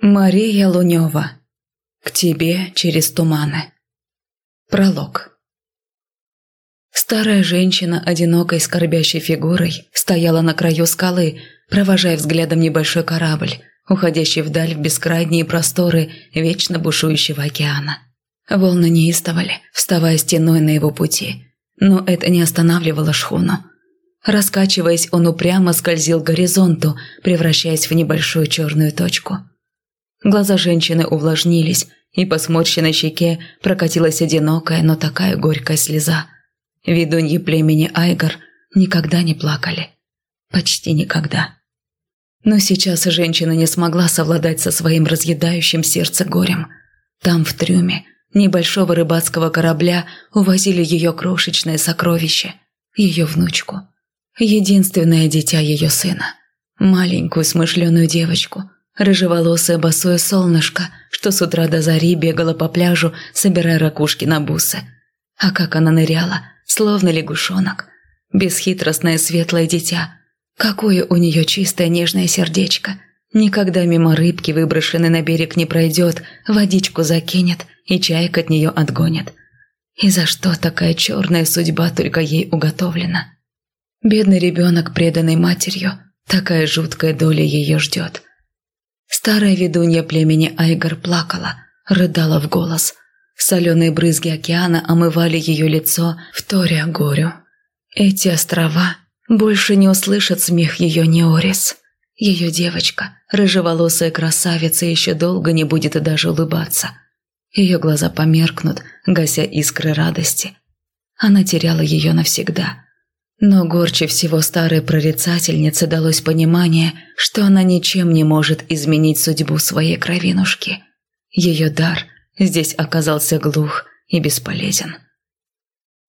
Мария Лунева. К тебе через туманы. Пролог. Старая женщина, одинокой скорбящей фигурой, стояла на краю скалы, провожая взглядом небольшой корабль, уходящий вдаль в бескрайние просторы вечно бушующего океана. Волны неистовали, вставая стеной на его пути, но это не останавливало шхуну. Раскачиваясь, он упрямо скользил к горизонту, превращаясь в небольшую черную точку – Глаза женщины увлажнились, и по сморщенной щеке прокатилась одинокая, но такая горькая слеза. Ведуньи племени Айгар никогда не плакали. Почти никогда. Но сейчас женщина не смогла совладать со своим разъедающим сердце горем. Там, в трюме, небольшого рыбацкого корабля увозили ее крошечное сокровище, ее внучку. Единственное дитя ее сына. Маленькую смышленую девочку – рыжеволосое босое солнышко, что с утра до зари бегала по пляжу, собирая ракушки на бусы. А как она ныряла, словно лягушонок. Бесхитростное светлое дитя. Какое у нее чистое нежное сердечко. Никогда мимо рыбки, выброшенной на берег, не пройдет, водичку закинет и чаек от нее отгонит. И за что такая черная судьба только ей уготовлена? Бедный ребенок, преданный матерью, такая жуткая доля ее ждет – Старая ведунья племени Айгар плакала, рыдала в голос. Соленые брызги океана омывали ее лицо, вторя горю. Эти острова больше не услышат смех ее Неорис. Ее девочка, рыжеволосая красавица, еще долго не будет даже улыбаться. Ее глаза померкнут, гася искры радости. Она теряла ее навсегда. Но горче всего старой прорицательнице далось понимание, что она ничем не может изменить судьбу своей кровинушки. Ее дар здесь оказался глух и бесполезен.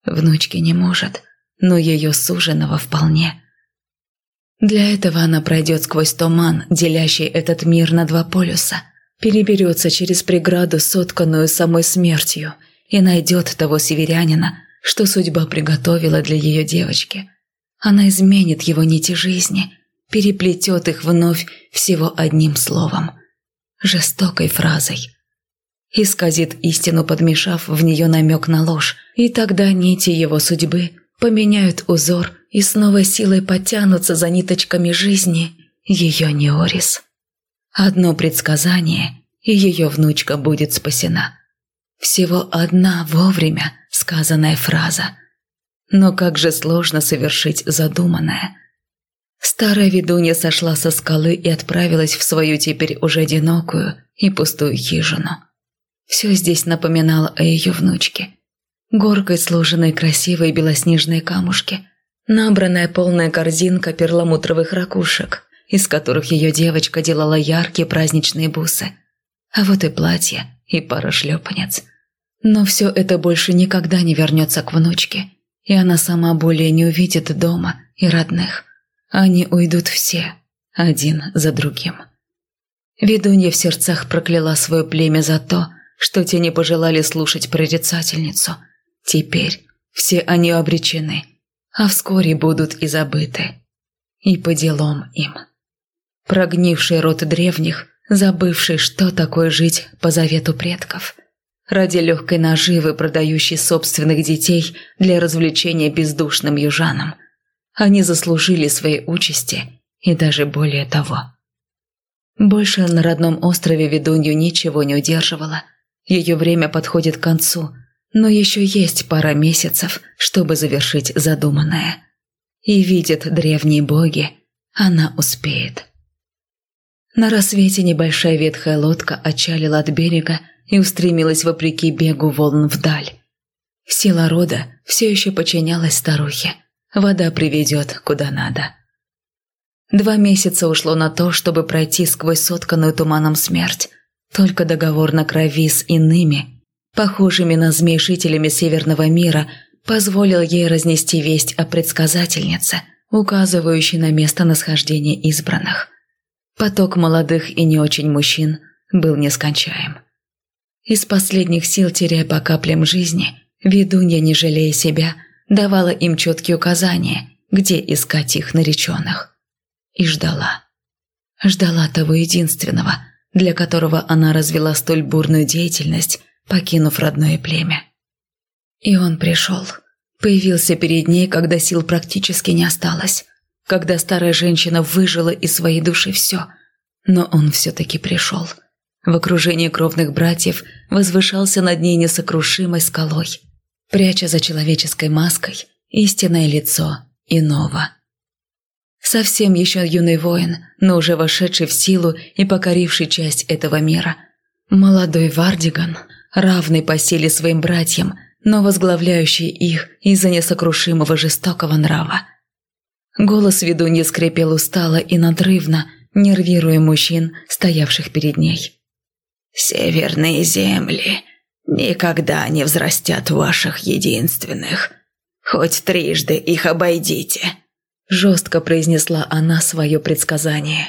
Внучки не может, но ее суженого вполне. Для этого она пройдет сквозь туман, делящий этот мир на два полюса, переберется через преграду, сотканную самой смертью, и найдет того северянина, что судьба приготовила для ее девочки. Она изменит его нити жизни, переплетет их вновь всего одним словом, жестокой фразой. Исказит истину, подмешав в нее намек на ложь, и тогда нити его судьбы поменяют узор и снова силой потянутся за ниточками жизни ее Неорис. Одно предсказание, и ее внучка будет спасена. Всего одна вовремя сказанная фраза. Но как же сложно совершить задуманное. Старая ведунья сошла со скалы и отправилась в свою теперь уже одинокую и пустую хижину. Все здесь напоминало о ее внучке. Горкой сложенные красивые белоснежные камушки, набранная полная корзинка перламутровых ракушек, из которых ее девочка делала яркие праздничные бусы. А вот и платье, и пара шлепанец. Но все это больше никогда не вернется к внучке, и она сама более не увидит дома и родных. Они уйдут все, один за другим. Ведунья в сердцах прокляла свое племя за то, что те не пожелали слушать прорицательницу. Теперь все они обречены, а вскоре будут и забыты. И по делам им. Прогнивший род древних, забывший, что такое жить по завету предков – ради легкой наживы, продающей собственных детей для развлечения бездушным южанам. Они заслужили своей участи и даже более того. Больше на родном острове ведунью ничего не удерживало. Ее время подходит к концу, но еще есть пара месяцев, чтобы завершить задуманное. И видят древние боги, она успеет. На рассвете небольшая ветхая лодка отчалила от берега и устремилась вопреки бегу волн вдаль. Сила рода все еще подчинялась старухе. Вода приведет куда надо. Два месяца ушло на то, чтобы пройти сквозь сотканную туманом смерть. Только договор на крови с иными, похожими на змей жителями Северного мира, позволил ей разнести весть о предсказательнице, указывающей на место насхождения избранных. Поток молодых и не очень мужчин был нескончаем. Из последних сил, теряя по каплям жизни, ведунья, не жалея себя, давала им четкие указания, где искать их нареченных. И ждала. Ждала того единственного, для которого она развела столь бурную деятельность, покинув родное племя. И он пришел. Появился перед ней, когда сил практически не осталось. Когда старая женщина выжила из своей души все. Но он все-таки пришел. В окружении кровных братьев возвышался над ней несокрушимой скалой, пряча за человеческой маской истинное лицо иного. Совсем еще юный воин, но уже вошедший в силу и покоривший часть этого мира. Молодой Вардиган, равный по силе своим братьям, но возглавляющий их из-за несокрушимого жестокого нрава. Голос ведуньи скрипел устало и надрывно, нервируя мужчин, стоявших перед ней. «Северные земли никогда не взрастят ваших единственных. Хоть трижды их обойдите», – жестко произнесла она свое предсказание.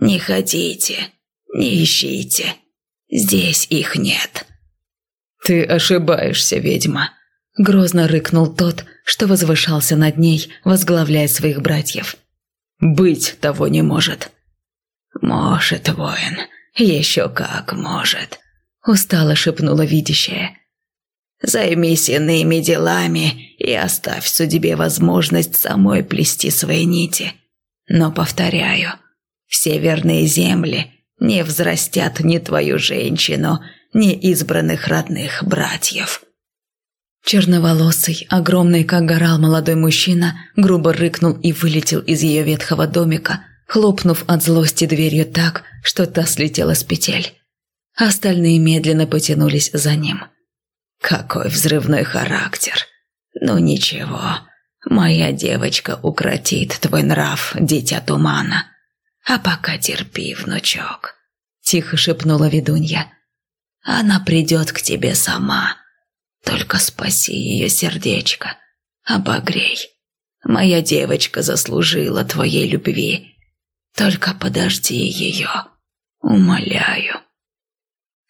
«Не ходите, не ищите, здесь их нет». «Ты ошибаешься, ведьма», – грозно рыкнул тот, что возвышался над ней, возглавляя своих братьев. «Быть того не может». «Может, воин», «Еще как может», – устало шепнула видящая. «Займись иными делами и оставь судьбе возможность самой плести свои нити. Но, повторяю, северные земли не взрастят ни твою женщину, ни избранных родных братьев». Черноволосый, огромный как гора молодой мужчина, грубо рыкнул и вылетел из ее ветхого домика, хлопнув от злости дверью так, что та слетела с петель. Остальные медленно потянулись за ним. «Какой взрывной характер! Ну ничего, моя девочка укротит твой нрав, дитя тумана. А пока терпи, внучок», – тихо шепнула ведунья. «Она придет к тебе сама. Только спаси ее сердечко, обогрей. Моя девочка заслужила твоей любви» Только подожди ее, умоляю».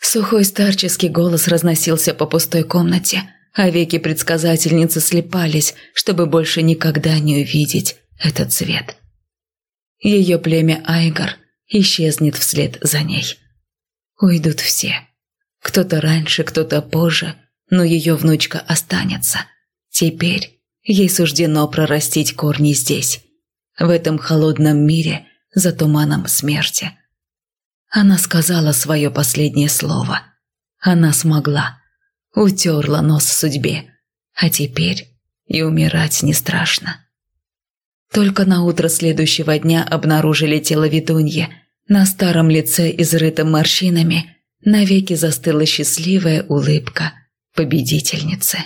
Сухой старческий голос разносился по пустой комнате, а веки предсказательницы слепались, чтобы больше никогда не увидеть этот цвет. Ее племя Айгар исчезнет вслед за ней. Уйдут все. Кто-то раньше, кто-то позже, но ее внучка останется. Теперь ей суждено прорастить корни здесь, в этом холодном мире, за туманом смерти. Она сказала свое последнее слово. Она смогла. Утерла нос судьбе. А теперь и умирать не страшно. Только на утро следующего дня обнаружили тело ведуньи. На старом лице, изрытом морщинами, навеки застыла счастливая улыбка победительницы.